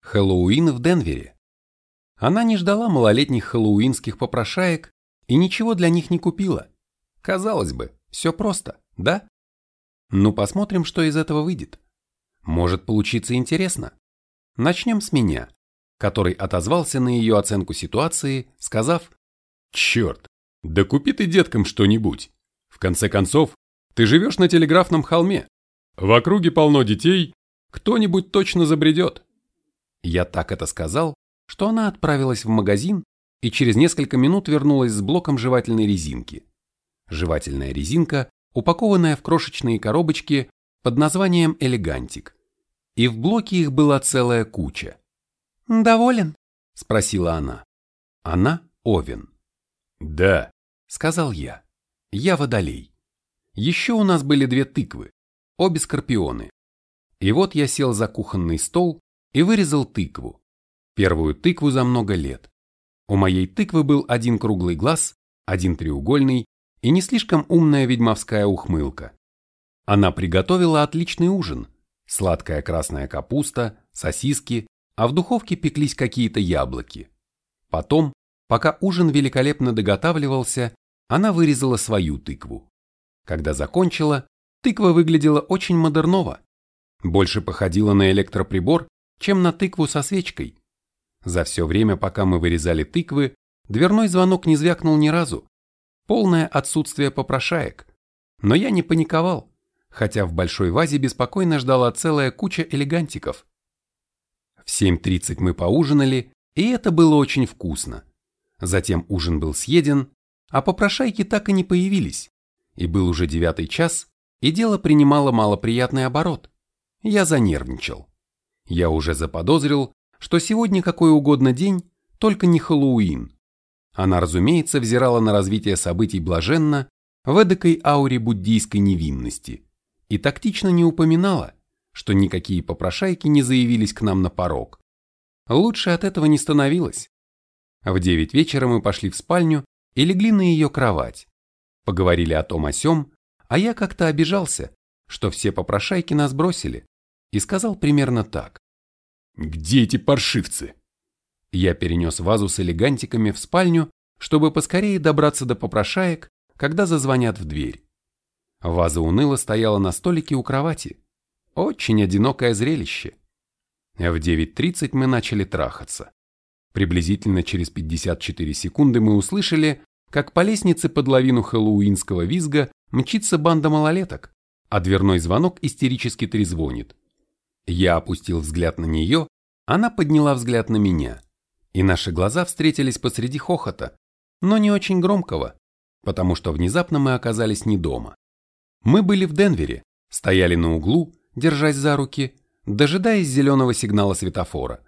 Хэллоуин в Денвере. Она не ждала малолетних хэллоуинских попрошаек и ничего для них не купила. Казалось бы, все просто, да? Ну посмотрим, что из этого выйдет. Может получиться интересно. Начнем с меня, который отозвался на ее оценку ситуации, сказав «Черт, да купи ты деткам что-нибудь. В конце концов, ты живешь на телеграфном холме. В округе полно детей, кто-нибудь точно забредет». Я так это сказал, что она отправилась в магазин и через несколько минут вернулась с блоком жевательной резинки. Жевательная резинка, упакованная в крошечные коробочки под названием «Элегантик». И в блоке их была целая куча. «Доволен?» – спросила она. Она – Овен. «Да», – сказал я. «Я водолей. Еще у нас были две тыквы, обе скорпионы. И вот я сел за кухонный стол и вырезал тыкву. Первую тыкву за много лет. У моей тыквы был один круглый глаз, один треугольный и не слишком умная ведьмовская ухмылка. Она приготовила отличный ужин. Сладкая красная капуста, сосиски, а в духовке пеклись какие-то яблоки. Потом, пока ужин великолепно доготавливался, она вырезала свою тыкву. Когда закончила, тыква выглядела очень модерново. Больше походила на электроприбор, чем на тыкву со свечкой. За все время, пока мы вырезали тыквы, дверной звонок не звякнул ни разу. Полное отсутствие попрошаек. Но я не паниковал, хотя в большой вазе беспокойно ждала целая куча элегантиков. В 7.30 мы поужинали, и это было очень вкусно. Затем ужин был съеден, а попрошайки так и не появились. И был уже девятый час, и дело принимало малоприятный оборот. Я занервничал. Я уже заподозрил, что сегодня какой угодно день, только не Хэллоуин. Она, разумеется, взирала на развитие событий блаженно, в эдакой ауре буддийской невинности, и тактично не упоминала, что никакие попрошайки не заявились к нам на порог. Лучше от этого не становилось. В девять вечера мы пошли в спальню и легли на ее кровать. Поговорили о том о сём, а я как-то обижался, что все попрошайки нас бросили, и сказал примерно так. «Где эти паршивцы?» Я перенес вазу с элегантиками в спальню, чтобы поскорее добраться до попрошаек, когда зазвонят в дверь. Ваза уныло стояла на столике у кровати. Очень одинокое зрелище. В 9.30 мы начали трахаться. Приблизительно через 54 секунды мы услышали, как по лестнице под лавину хэллоуинского визга мчится банда малолеток, а дверной звонок истерически трезвонит. Я опустил взгляд на нее, она подняла взгляд на меня, и наши глаза встретились посреди хохота, но не очень громкого, потому что внезапно мы оказались не дома. Мы были в Денвере, стояли на углу, держась за руки, дожидаясь зеленого сигнала светофора.